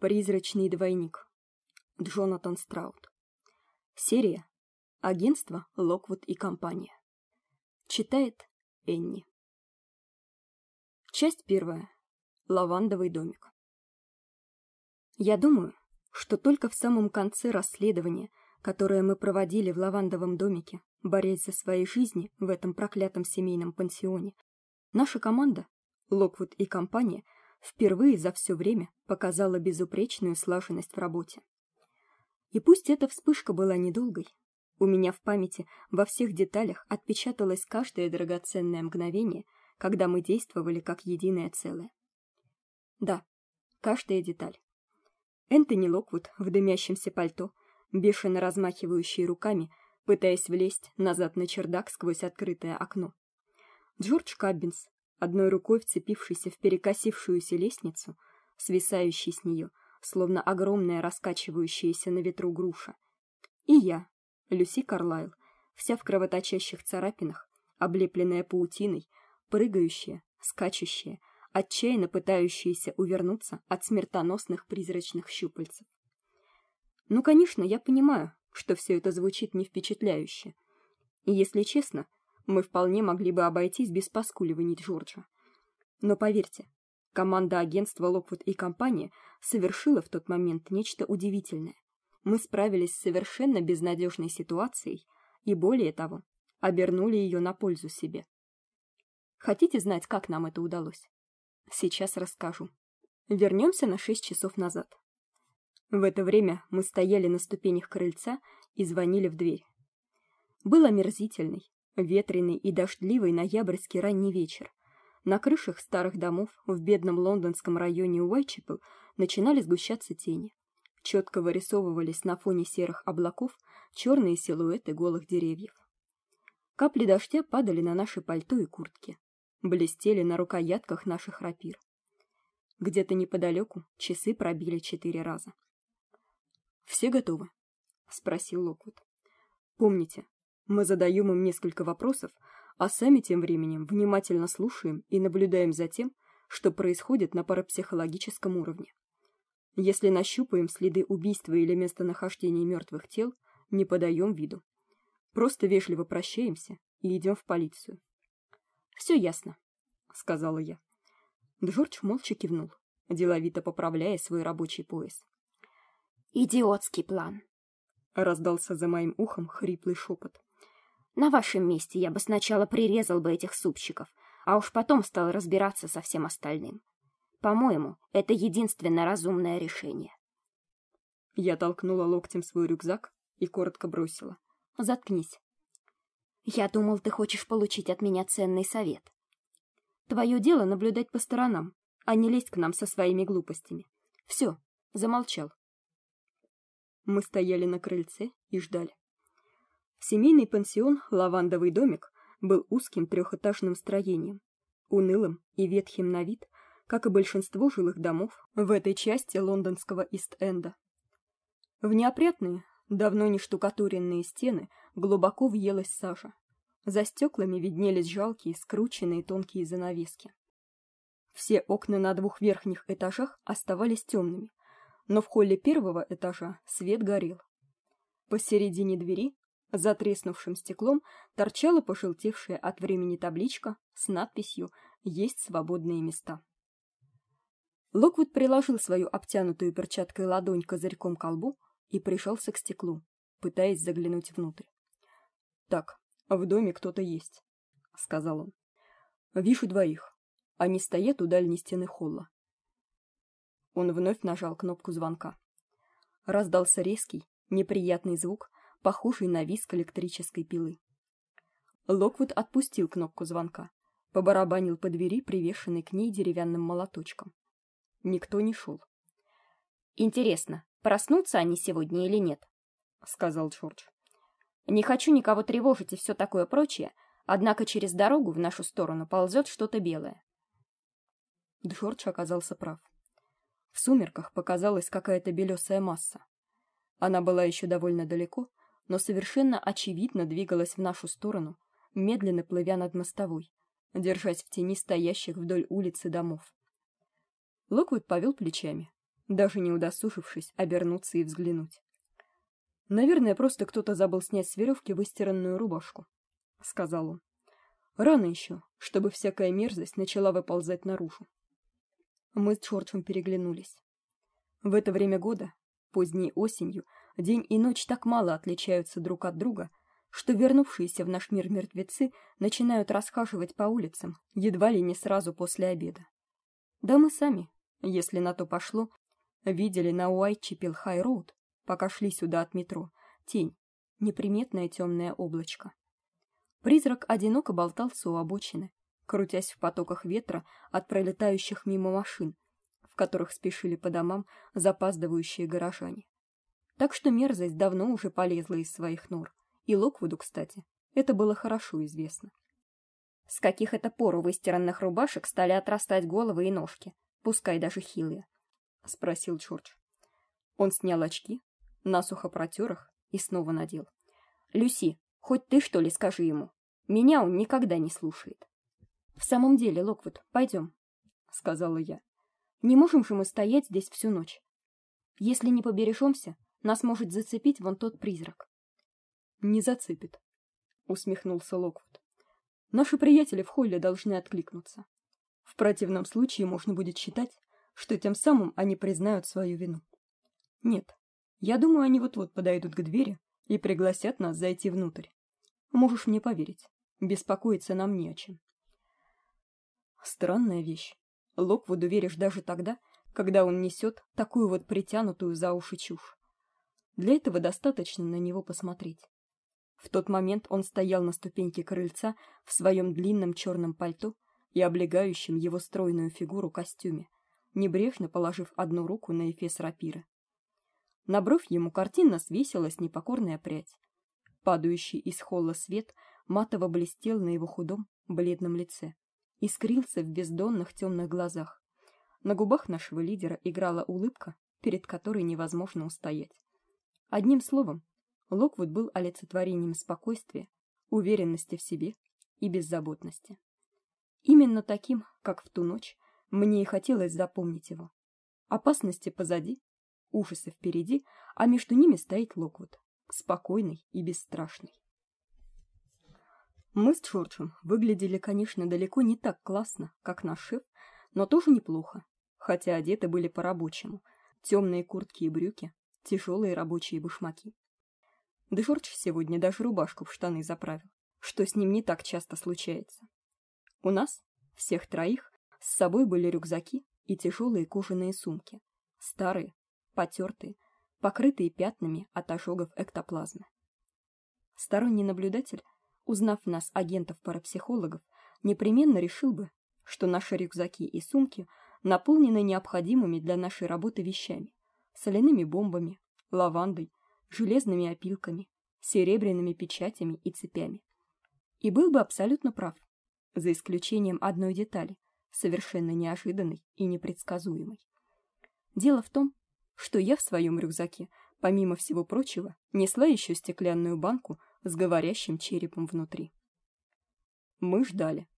Призрачный двойник. Джонатан Страут. Серия. Агентство Локвуд и компания. Читает Энни. Часть первая. Лавандовый домик. Я думаю, что только в самом конце расследования, которое мы проводили в лавандовом домике, борясь за свои жизни в этом проклятом семейном пансионе, наша команда, Локвуд и компания, впервые за все время показала безупречную слаженность в работе. И пусть эта вспышка была недолгой, у меня в памяти во всех деталях отпечаталось каждое драгоценное мгновение, когда мы действовали как единое целое. Да, каждая деталь. Энтони Локвуд в дымящемся пальто, бешено размахивающий руками, пытаясь влезть назад на чердак сквозь открытое окно. Джордж Каббинс, одной рукой вцепившийся в перекосившуюся лестницу, свисающий с нее, словно огромная раскачивающаяся на ветру груша. И я, Люси Карлайл, вся в кровоточащих царапинах, облепленная паутиной, прыгающая, скачущая, отчаянно пытающаяся увернуться от смертоносных призрачных щупальцев. Ну, конечно, я понимаю, что все это звучит не впечатляюще. И если честно, мы вполне могли бы обойтись без поскуливаний Джорджа. Но поверьте, команда агентства Локвуд и компания совершила в тот момент нечто удивительное. Мы справились с совершенно безнадежной ситуацией и более того, обернули ее на пользу себе. Хотите знать, как нам это удалось? Сейчас расскажу. Вернемся на шесть часов назад. В это время мы стояли на ступенях крыльца и звонили в дверь. Был омерзительный, ветреный и дождливый ноябрьский ранний вечер. На крышах старых домов в бедном лондонском районе Уайтчепел начинали сгущаться тени. Четко вырисовывались на фоне серых облаков черные силуэты голых деревьев. Капли дождя падали на наши пальто и куртки, блестели на рукоятках наших рапир. Где-то неподалеку часы пробили четыре раза. Все готовы? спросил Локвуд. Помните, мы задаем им несколько вопросов, а сами тем временем внимательно слушаем и наблюдаем за тем, что происходит на парапсихологическом уровне. Если нащупаем следы убийства или местонахождения мертвых тел, не подаем виду. Просто вежливо прощаемся и идем в полицию. Все ясно, сказала я. Джордж молча кивнул, деловито поправляя свой рабочий пояс. Идиотский план. Раздался за моим ухом хриплый шепот. На вашем месте я бы сначала прирезал бы этих супчиков, а уж потом стал разбираться со всем остальным. По-моему, это единственное разумное решение. Я толкнула локтем свой рюкзак и коротко бросила: "Заткнись". Я думал, ты хочешь получить от меня ценный совет. Твое дело наблюдать по сторонам, а не лезть к нам со своими глупостями. Все, замолчал. Мы стояли на крыльце и ждали. Семейный пансион Лавандовый домик был узким трехэтажным строением, унылым и ветхим на вид, как и большинство жилых домов в этой части лондонского Ист-Энда. В неопрятные, давно не штукатуренные стены глубоко въелась сажа. За стеклами виднелись жалкие, скрученные тонкие занавески. Все окна на двух верхних этажах оставались темными, но в холле первого этажа свет горел. Посередине двери, за треснувшим стеклом, торчала пожелтевшая от времени табличка с надписью «Есть свободные места». Локвуд приложил свою обтянутую перчаткой ладонь козырьком к колбу и пришелся к стеклу, пытаясь заглянуть внутрь. «Так, в доме кто-то есть», — сказал он. «Вижу двоих. Они стоят у дальней стены холла. Он вновь нажал кнопку звонка. Раздался резкий, неприятный звук, похожий на визг электрической пилы. Локвуд отпустил кнопку звонка, побарабанил по двери, привешенной к ней деревянным молоточком. Никто не шел. Интересно, проснутся они сегодня или нет, сказал Джордж. Не хочу никого тревожить и все такое прочее, однако через дорогу в нашу сторону ползет что-то белое. Джордж оказался прав. В сумерках показалась какая-то белесая масса. Она была еще довольно далеко, но совершенно очевидно двигалась в нашу сторону, медленно плывя над мостовой, держась в тени стоящих вдоль улицы домов. Локвуд повел плечами, даже не удосужившись обернуться и взглянуть. Наверное, просто кто-то забыл снять с веревки выстиранную рубашку, сказал он. Рано еще, чтобы всякая мерзость начала выползать наружу. Мы с Джорджем переглянулись. В это время года, поздней осенью, день и ночь так мало отличаются друг от друга, что вернувшиеся в наш мир мертвецы начинают расхаживать по улицам едва ли не сразу после обеда. Да мы сами, если на то пошло, видели на Уайтчепел-Хай-Роуд, пока шли сюда от метро, тень, неприметное темное облачко. Призрак одиноко болтался у обочины, крутясь в потоках ветра от пролетающих мимо машин, в которых спешили по домам запаздывающие горожане. Так что мерзость давно уже полезла из своих нор, и Локвуду, кстати, это было хорошо известно. С каких это пор у выстиранных рубашек стали отрастать головы и ножки, пускай даже хилые? спросил Джордж. Он снял очки, насухо протер их и снова надел. Люси, хоть ты что ли скажи ему. Меня он никогда не слушает. В самом деле, Локвуд, пойдем, сказала я. Не можем же мы стоять здесь всю ночь. Если не побережемся, нас может зацепить вон тот призрак. Не зацепит, усмехнулся Локвуд. Наши приятели в холле должны откликнуться. В противном случае можно будет считать, что тем самым они признают свою вину. Нет, я думаю, они вот-вот подойдут к двери и пригласят нас зайти внутрь. Можешь мне поверить, беспокоиться нам не о чем. Странная вещь. Локвуду веришь даже тогда, когда он несет такую вот притянутую за уши чушь. Для этого достаточно на него посмотреть. В тот момент он стоял на ступеньке крыльца в своем длинном черном пальто и облегающем его стройную фигуру костюме, небрежно положив одну руку на эфес рапиры. На бровь ему картинно свесилась непокорная прядь. Падающий из холла свет матово блестел на его худом, бледном лице, искрился в бездонных темных глазах. На губах нашего лидера играла улыбка, перед которой невозможно устоять. Одним словом, Локвуд был олицетворением спокойствия, уверенности в себе и беззаботности. Именно таким, как в ту ночь, мне и хотелось запомнить его. Опасности позади, ужасы впереди, а между ними стоит Локвуд, спокойный и бесстрашный. Мы с Джорджем выглядели, конечно, далеко не так классно, как наш шеф, но тоже неплохо, хотя одеты были по-рабочему: темные куртки и брюки, тяжелые рабочие башмаки. Джордж сегодня даже рубашку в штаны заправил, что с ним не так часто случается. У нас всех троих с собой были рюкзаки и тяжелые кожаные сумки, старые, потертые, покрытые пятнами от ожогов эктоплазмы. Сторонний наблюдатель, узнав нас агентов-парапсихологов, непременно решил бы, что наши рюкзаки и сумки наполнены необходимыми для нашей работы вещами: соляными бомбами, лавандой, железными опилками, серебряными печатями и цепями. И был бы абсолютно прав, за исключением одной детали, совершенно неожиданной и непредсказуемой. Дело в том, что я в своем рюкзаке, помимо всего прочего, несла еще стеклянную банку с говорящим черепом внутри. Мы ждали.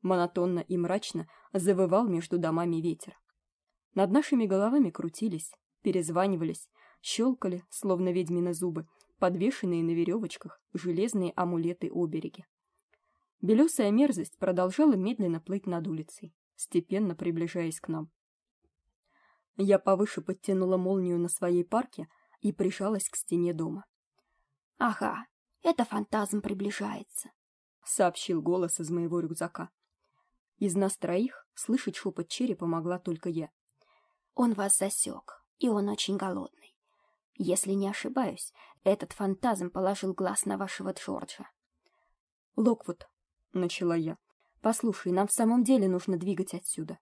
Монотонно и мрачно завывал между домами ветер. Над нашими головами крутились, перезванивались, щелкали, словно ведьмины зубы, подвешенные на веревочках железные амулеты-обереги. Белесая мерзость продолжала медленно плыть над улицей, степенно приближаясь к нам. Я повыше подтянула молнию на своей парке и прижалась к стене дома. Ага, это фантазм приближается, сообщил голос из моего рюкзака. Из нас троих слышать шепот черепа могла только я. Он вас засек, и он очень голодный. Если не ошибаюсь, этот фантазм положил глаз на вашего Джорджа. Локвуд, начала я. Послушай, нам в самом деле нужно двигать отсюда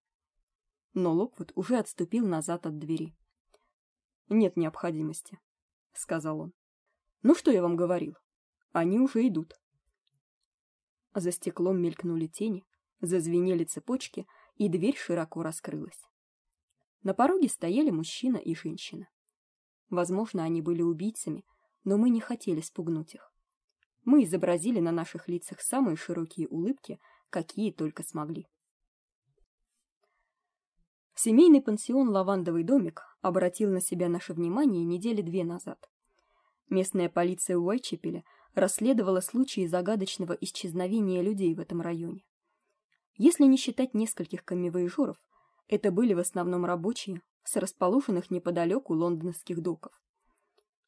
но Локвуд уже отступил назад от двери. Нет необходимости, сказал он. Ну что я вам говорил? Они уже идут. За стеклом мелькнули тени, зазвенели цепочки, и дверь широко раскрылась. На пороге стояли мужчина и женщина. Возможно, они были убийцами, но мы не хотели спугнуть их. Мы изобразили на наших лицах самые широкие улыбки, какие только смогли. Семейный пансион «Лавандовый домик» обратил на себя наше внимание недели две назад. Местная полиция Уайчепеля расследовала случаи загадочного исчезновения людей в этом районе. Если не считать нескольких камевояжеров, это были в основном рабочие с расположенных неподалеку лондонских доков.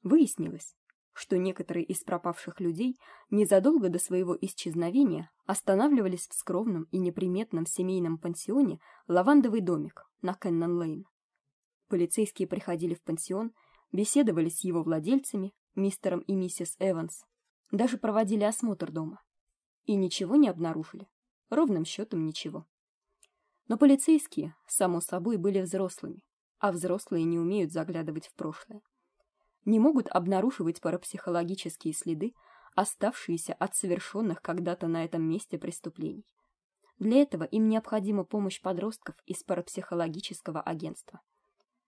Выяснилось, что некоторые из пропавших людей незадолго до своего исчезновения останавливались в скромном и неприметном семейном пансионе «Лавандовый домик» на Кеннон-Лейн. Полицейские приходили в пансион, беседовали с его владельцами, мистером и миссис Эванс, даже проводили осмотр дома. И ничего не обнаружили. Ровным счетом ничего. Но полицейские, само собой, были взрослыми, а взрослые не умеют заглядывать в прошлое не могут обнаруживать парапсихологические следы, оставшиеся от совершенных когда-то на этом месте преступлений. Для этого им необходима помощь подростков из парапсихологического агентства.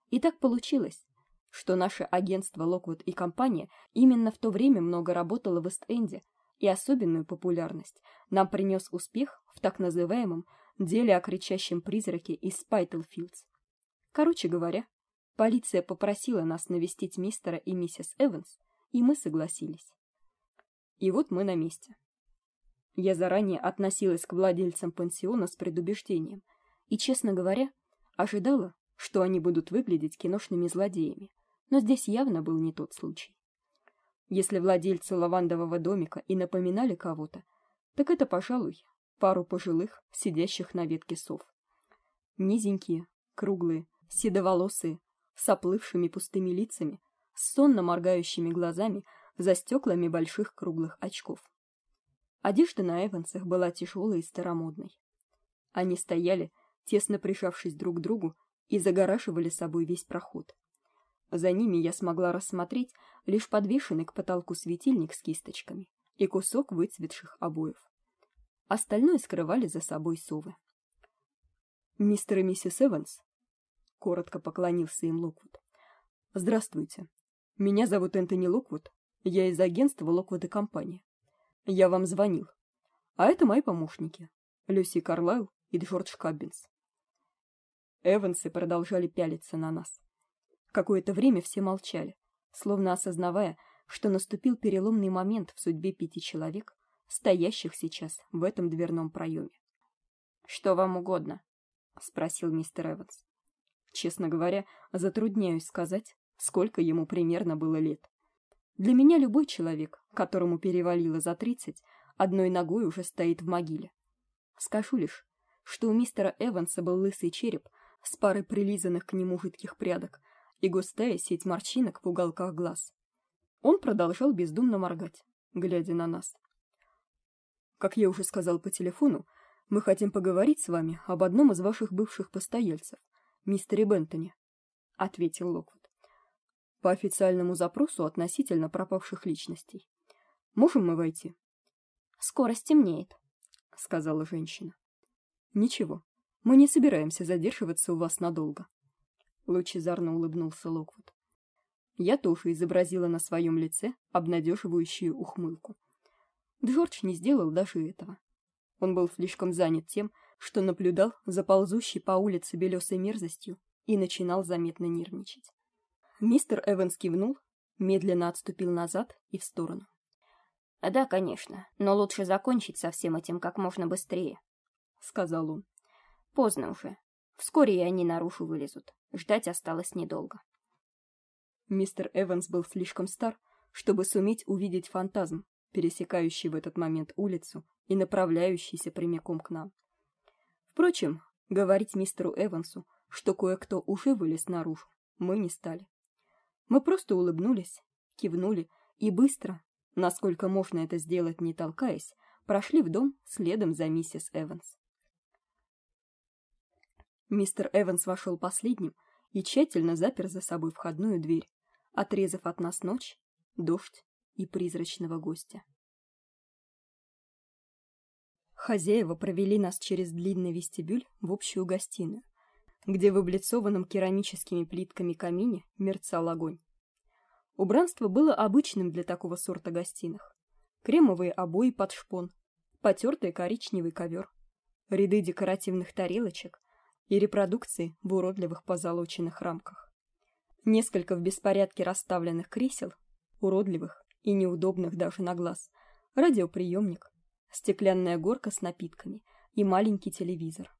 И так получилось, что наше агентство Локвуд и компания именно в то время много работало в Ист-Энде, и особенную популярность нам принес успех в так называемом деле о кричащем призраке из Спайтлфилдс. Короче говоря, Полиция попросила нас навестить мистера и миссис Эванс, и мы согласились. И вот мы на месте. Я заранее относилась к владельцам пансиона с предубеждением и, честно говоря, ожидала, что они будут выглядеть киношными злодеями, но здесь явно был не тот случай. Если владельцы лавандового домика и напоминали кого-то, так это, пожалуй, пару пожилых, сидящих на ветке сов. Низенькие, круглые, седоволосые, с оплывшими пустыми лицами, с сонно моргающими глазами за стеклами больших круглых очков. Одежда на Эвансах была тяжелой и старомодной. Они стояли, тесно прижавшись друг к другу, и загораживали собой весь проход. За ними я смогла рассмотреть лишь подвешенный к потолку светильник с кисточками и кусок выцветших обоев. Остальное скрывали за собой совы. Мистер и миссис Эванс коротко поклонился им Локвуд. Здравствуйте. Меня зовут Энтони Локвуд. Я из агентства Локвуд и компания. Я вам звонил. А это мои помощники: Люси Карлайл и Джордж Каббинс. Эвансы продолжали пялиться на нас. Какое-то время все молчали, словно осознавая, что наступил переломный момент в судьбе пяти человек, стоящих сейчас в этом дверном проеме. Что вам угодно? спросил мистер Эванс. Честно говоря, затрудняюсь сказать, сколько ему примерно было лет. Для меня любой человек, которому перевалило за тридцать, одной ногой уже стоит в могиле. Скажу лишь, что у мистера Эванса был лысый череп с парой прилизанных к нему жидких прядок и густая сеть морщинок в уголках глаз. Он продолжал бездумно моргать, глядя на нас. Как я уже сказал по телефону, мы хотим поговорить с вами об одном из ваших бывших постояльцев, мистере Бентоне, ответил Локвуд. По официальному запросу относительно пропавших личностей. Можем мы войти? Скоро стемнеет, сказала женщина. Ничего. Мы не собираемся задерживаться у вас надолго. Лучезарно улыбнулся Локвуд. Я тоже изобразила на своем лице обнадеживающую ухмылку. Джордж не сделал даже этого. Он был слишком занят тем, что наблюдал за ползущей по улице белесой мерзостью и начинал заметно нервничать. Мистер Эванс кивнул, медленно отступил назад и в сторону. «А да, конечно, но лучше закончить со всем этим как можно быстрее», — сказал он. «Поздно уже. Вскоре и они наружу вылезут. Ждать осталось недолго». Мистер Эванс был слишком стар, чтобы суметь увидеть фантазм, пересекающий в этот момент улицу и направляющийся прямиком к нам. Впрочем, говорить мистеру Эвансу, что кое-кто уже вылез наружу, мы не стали. Мы просто улыбнулись, кивнули и быстро, насколько можно это сделать не толкаясь, прошли в дом следом за миссис Эванс. Мистер Эванс вошел последним и тщательно запер за собой входную дверь, отрезав от нас ночь, дождь и призрачного гостя. Хозяева провели нас через длинный вестибюль в общую гостиную, где в облицованном керамическими плитками камине мерцал огонь. Убранство было обычным для такого сорта гостиных. Кремовые обои под шпон, потертый коричневый ковер, ряды декоративных тарелочек и репродукции в уродливых позолоченных рамках. Несколько в беспорядке расставленных кресел, уродливых и неудобных даже на глаз, радиоприемник, стеклянная горка с напитками и маленький телевизор.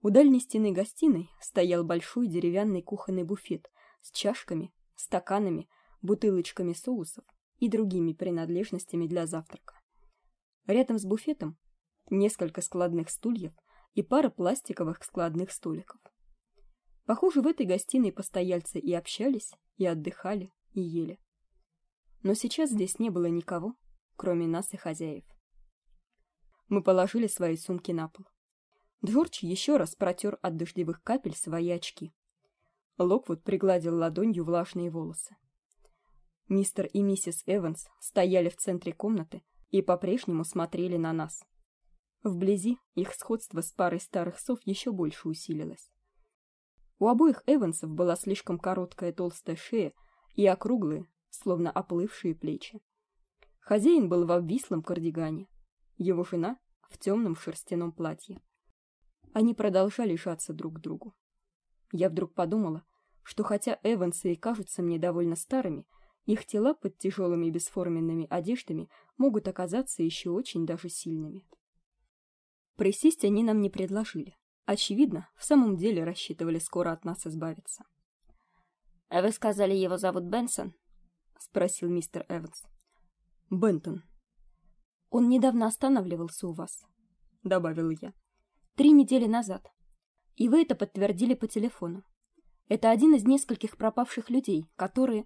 У дальней стены гостиной стоял большой деревянный кухонный буфет с чашками, стаканами, бутылочками соусов и другими принадлежностями для завтрака. Рядом с буфетом несколько складных стульев и пара пластиковых складных столиков. Похоже, в этой гостиной постояльцы и общались, и отдыхали, и ели. Но сейчас здесь не было никого, кроме нас и хозяев. Мы положили свои сумки на пол. Джордж еще раз протер от дождевых капель свои очки. Локвуд пригладил ладонью влажные волосы. Мистер и миссис Эванс стояли в центре комнаты и по-прежнему смотрели на нас. Вблизи их сходство с парой старых сов еще больше усилилось. У обоих Эвансов была слишком короткая толстая шея и округлые, словно оплывшие плечи. Хозяин был в обвислом кардигане, его жена в темном шерстяном платье. Они продолжали жаться друг к другу. Я вдруг подумала, что хотя Эвансы и кажутся мне довольно старыми, их тела под тяжелыми бесформенными одеждами могут оказаться еще очень даже сильными. Присесть они нам не предложили. Очевидно, в самом деле рассчитывали скоро от нас избавиться. «А вы сказали, его зовут Бенсон?» — спросил мистер Эванс. «Бентон». «Он недавно останавливался у вас», — добавил я. «Три недели назад. И вы это подтвердили по телефону. Это один из нескольких пропавших людей, которые...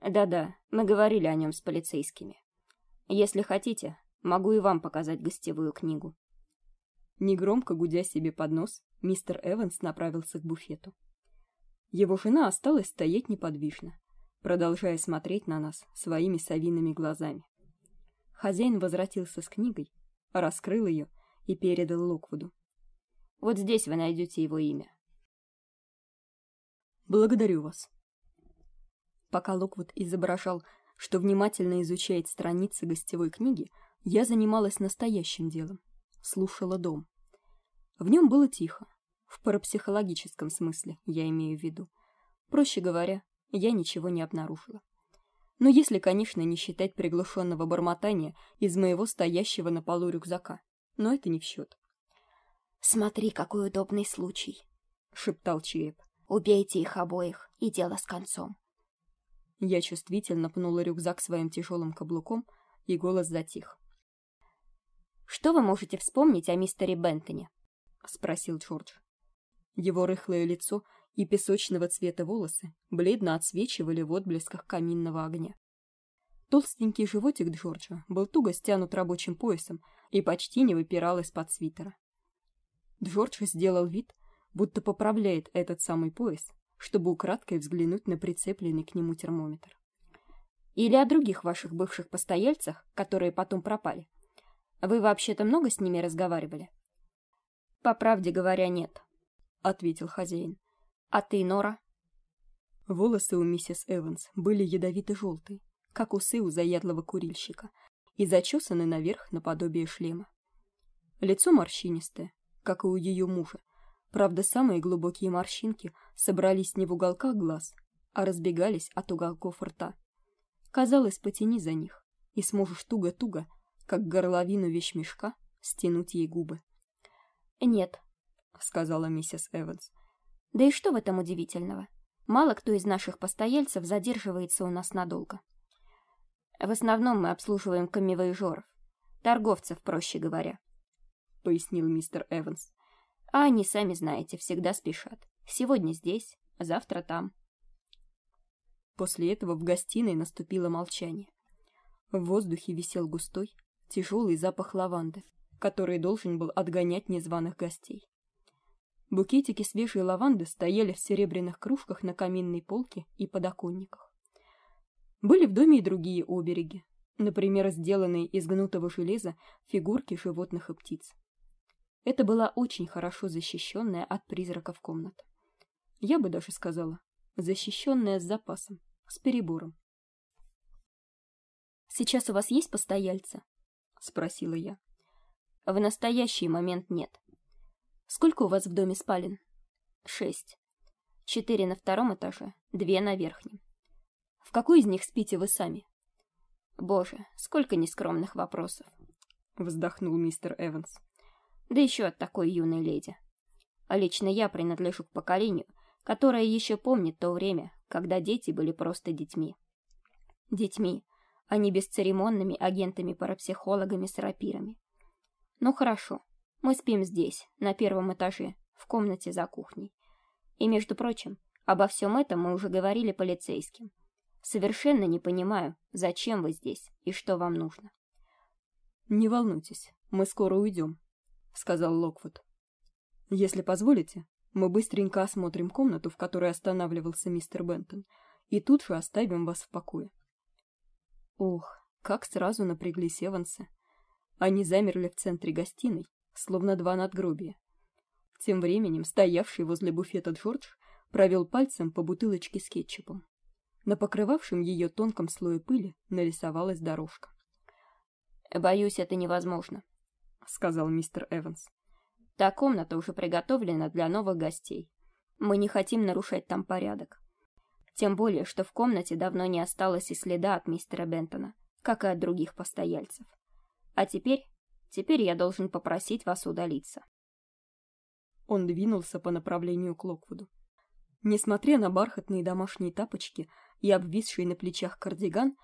Да-да, мы говорили о нем с полицейскими. Если хотите, могу и вам показать гостевую книгу». Негромко гудя себе под нос, мистер Эванс направился к буфету. Его жена осталась стоять неподвижно, продолжая смотреть на нас своими совиными глазами. Хозяин возвратился с книгой, раскрыл ее и передал Локвуду. Вот здесь вы найдете его имя. Благодарю вас. Пока Локвуд изображал, что внимательно изучает страницы гостевой книги, я занималась настоящим делом слушала дом. В нем было тихо, в парапсихологическом смысле, я имею в виду. Проще говоря, я ничего не обнаружила. Но если, конечно, не считать приглушенного бормотания из моего стоящего на полу рюкзака. Но это не в счет. «Смотри, какой удобный случай!» — шептал Череп. «Убейте их обоих, и дело с концом!» Я чувствительно пнула рюкзак своим тяжелым каблуком, и голос затих. Что вы можете вспомнить о мистере Бентоне? спросил Джордж. Его рыхлое лицо и песочного цвета волосы бледно отсвечивали в отблесках каминного огня. Толстенький животик Джорджа был туго стянут рабочим поясом и почти не выпирал из-под свитера. Джордж сделал вид, будто поправляет этот самый пояс, чтобы украдкой взглянуть на прицепленный к нему термометр. Или о других ваших бывших постояльцах, которые потом пропали. Вы вообще-то много с ними разговаривали? По правде говоря, нет, ответил хозяин. А ты, Нора? Волосы у миссис Эванс были ядовито-желтые, как усы у заядлого курильщика, и зачесаны наверх наподобие шлема. Лицо морщинистое, как и у ее мужа. Правда, самые глубокие морщинки собрались не в уголках глаз, а разбегались от уголков рта. Казалось, потяни за них, и сможешь туго-туго как горловину вещмешка, стянуть ей губы. «Нет», — сказала миссис Эванс. «Да и что в этом удивительного? Мало кто из наших постояльцев задерживается у нас надолго. В основном мы обслуживаем камевоежоров, торговцев, проще говоря», — пояснил мистер Эванс. «А они, сами знаете, всегда спешат. Сегодня здесь, завтра там». После этого в гостиной наступило молчание. В воздухе висел густой, тяжелый запах лаванды, который должен был отгонять незваных гостей. Букетики свежей лаванды стояли в серебряных кружках на каминной полке и подоконниках. Были в доме и другие обереги, например, сделанные из гнутого железа фигурки животных и птиц. Это была очень хорошо защищенная от призраков комната. Я бы даже сказала, защищенная с запасом, с перебором. Сейчас у вас есть постояльцы? спросила я. В настоящий момент нет. Сколько у вас в доме спален? Шесть. Четыре на втором этаже, две на верхнем. В какой из них спите вы сами? Боже, сколько нескромных вопросов. Вздохнул мистер Эванс. Да еще от такой юной леди. А лично я принадлежу к поколению, которое еще помнит то время, когда дети были просто детьми. Детьми, а не бесцеремонными агентами-парапсихологами с рапирами. Ну хорошо, мы спим здесь, на первом этаже, в комнате за кухней. И, между прочим, обо всем этом мы уже говорили полицейским. Совершенно не понимаю, зачем вы здесь и что вам нужно. «Не волнуйтесь, мы скоро уйдем», — сказал Локвуд. «Если позволите, мы быстренько осмотрим комнату, в которой останавливался мистер Бентон, и тут же оставим вас в покое». Ох, как сразу напряглись Эвансы. Они замерли в центре гостиной, словно два надгробия. Тем временем стоявший возле буфета Джордж провел пальцем по бутылочке с кетчупом. На покрывавшем ее тонком слое пыли нарисовалась дорожка. «Боюсь, это невозможно», — сказал мистер Эванс. «Та комната уже приготовлена для новых гостей. Мы не хотим нарушать там порядок. Тем более, что в комнате давно не осталось и следа от мистера Бентона, как и от других постояльцев. А теперь, теперь я должен попросить вас удалиться. Он двинулся по направлению к Локвуду. Несмотря на бархатные домашние тапочки и обвисший на плечах кардиган,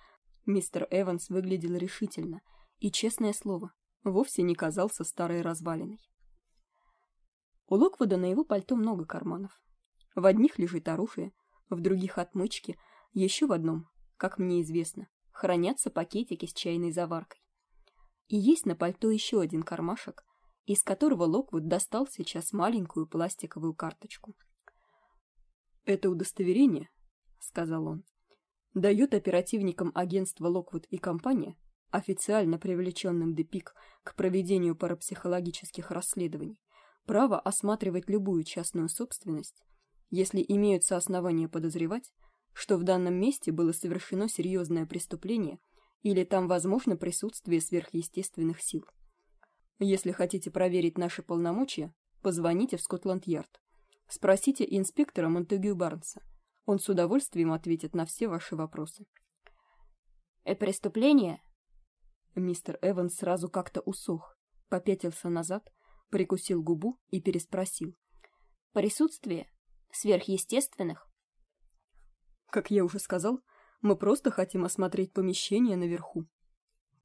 мистер Эванс выглядел решительно и, честное слово, вовсе не казался старой развалиной. У Локвуда на его пальто много карманов. В одних лежит оружие, в других отмычки, еще в одном, как мне известно, хранятся пакетики с чайной заваркой. И есть на пальто еще один кармашек, из которого Локвуд достал сейчас маленькую пластиковую карточку. «Это удостоверение», — сказал он, — «дает оперативникам агентства Локвуд и компания, официально привлеченным ДПИК к проведению парапсихологических расследований, право осматривать любую частную собственность, если имеются основания подозревать, что в данном месте было совершено серьезное преступление или там возможно присутствие сверхъестественных сил. Если хотите проверить наши полномочия, позвоните в Скотланд-Ярд. Спросите инспектора Монтегю Барнса. Он с удовольствием ответит на все ваши вопросы. «Э, преступление?» Мистер Эванс сразу как-то усох, попятился назад, прикусил губу и переспросил. «Присутствие сверхъестественных?» «Как я уже сказал, мы просто хотим осмотреть помещение наверху».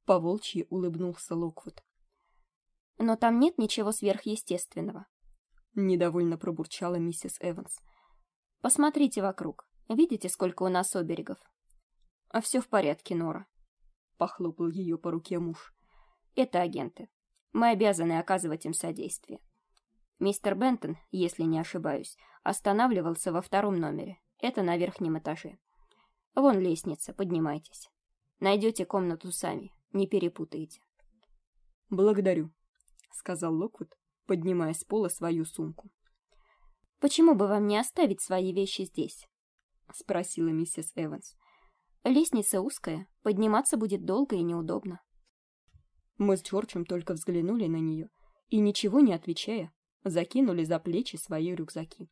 Поволчьи улыбнулся Локвуд. «Но там нет ничего сверхъестественного», — недовольно пробурчала миссис Эванс. «Посмотрите вокруг. Видите, сколько у нас оберегов?» «А все в порядке, Нора», — похлопал ее по руке муж. «Это агенты. Мы обязаны оказывать им содействие. Мистер Бентон, если не ошибаюсь, останавливался во втором номере. Это на верхнем этаже. Вон лестница, поднимайтесь. Найдете комнату сами, не перепутайте. Благодарю, сказал Локвуд, поднимая с пола свою сумку. Почему бы вам не оставить свои вещи здесь? спросила миссис Эванс. Лестница узкая, подниматься будет долго и неудобно. Мы с Джорджем только взглянули на нее и, ничего не отвечая, закинули за плечи свои рюкзаки.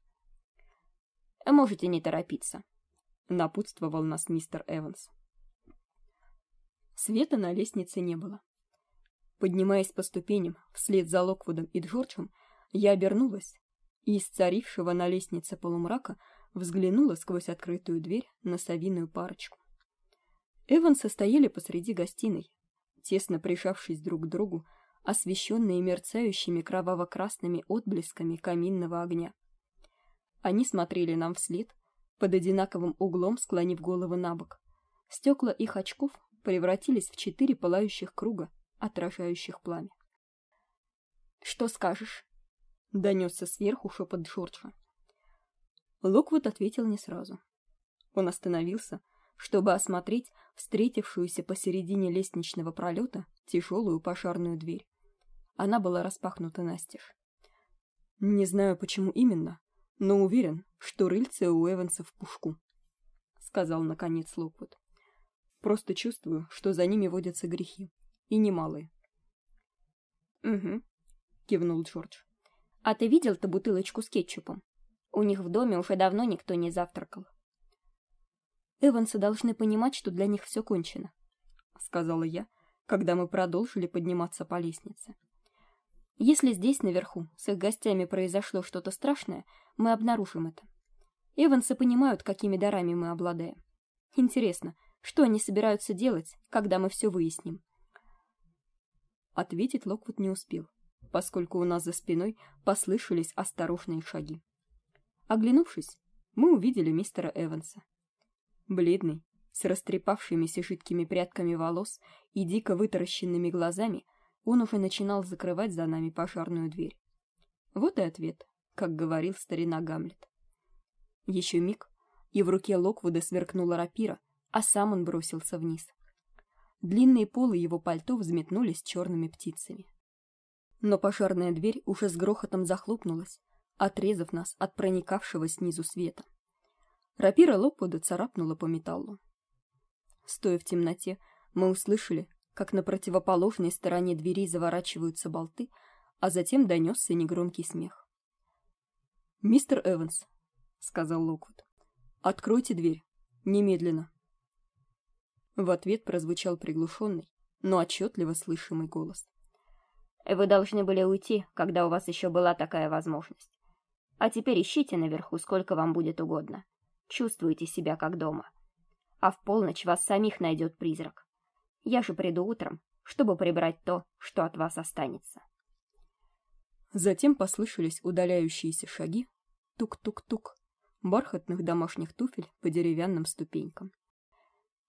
«Можете не торопиться», — напутствовал нас мистер Эванс. Света на лестнице не было. Поднимаясь по ступеням вслед за Локвудом и Джорджем, я обернулась и из царившего на лестнице полумрака взглянула сквозь открытую дверь на совиную парочку. Эвансы стояли посреди гостиной, тесно прижавшись друг к другу, освещенные мерцающими кроваво-красными отблесками каминного огня. Они смотрели нам вслед, под одинаковым углом склонив головы на бок. Стекла их очков превратились в четыре пылающих круга, отражающих пламя. «Что скажешь?» — донесся сверху шепот Джорджа. Локвуд ответил не сразу. Он остановился, чтобы осмотреть встретившуюся посередине лестничного пролета тяжелую пожарную дверь. Она была распахнута настежь. Не знаю, почему именно, но уверен, что рыльце у Эванса в пушку, сказал наконец Локвуд. Просто чувствую, что за ними водятся грехи, и немалые. Угу, кивнул Джордж. А ты видел ту бутылочку с кетчупом? У них в доме уже давно никто не завтракал. Эвансы должны понимать, что для них все кончено, сказала я, когда мы продолжили подниматься по лестнице. Если здесь наверху с их гостями произошло что-то страшное, мы обнаружим это. Эвансы понимают, какими дарами мы обладаем. Интересно, что они собираются делать, когда мы все выясним? Ответить Локвуд не успел, поскольку у нас за спиной послышались осторожные шаги. Оглянувшись, мы увидели мистера Эванса. Бледный, с растрепавшимися жидкими прядками волос и дико вытаращенными глазами, он уже начинал закрывать за нами пожарную дверь. Вот и ответ, как говорил старина Гамлет. Еще миг, и в руке Локвуда сверкнула рапира, а сам он бросился вниз. Длинные полы его пальто взметнулись черными птицами. Но пожарная дверь уже с грохотом захлопнулась, отрезав нас от проникавшего снизу света. Рапира Локвуда царапнула по металлу. Стоя в темноте, мы услышали, как на противоположной стороне двери заворачиваются болты, а затем донесся негромкий смех. «Мистер Эванс», — сказал Локвуд, — «откройте дверь. Немедленно». В ответ прозвучал приглушенный, но отчетливо слышимый голос. «Вы должны были уйти, когда у вас еще была такая возможность. А теперь ищите наверху, сколько вам будет угодно. Чувствуйте себя как дома. А в полночь вас самих найдет призрак. Я же приду утром, чтобы прибрать то, что от вас останется. Затем послышались удаляющиеся шаги, тук-тук-тук, бархатных домашних туфель по деревянным ступенькам.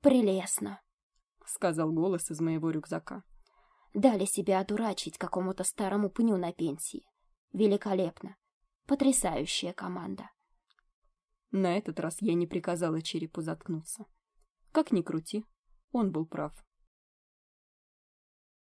«Прелестно», — сказал голос из моего рюкзака. «Дали себя одурачить какому-то старому пню на пенсии. Великолепно. Потрясающая команда». На этот раз я не приказала черепу заткнуться. Как ни крути, он был прав.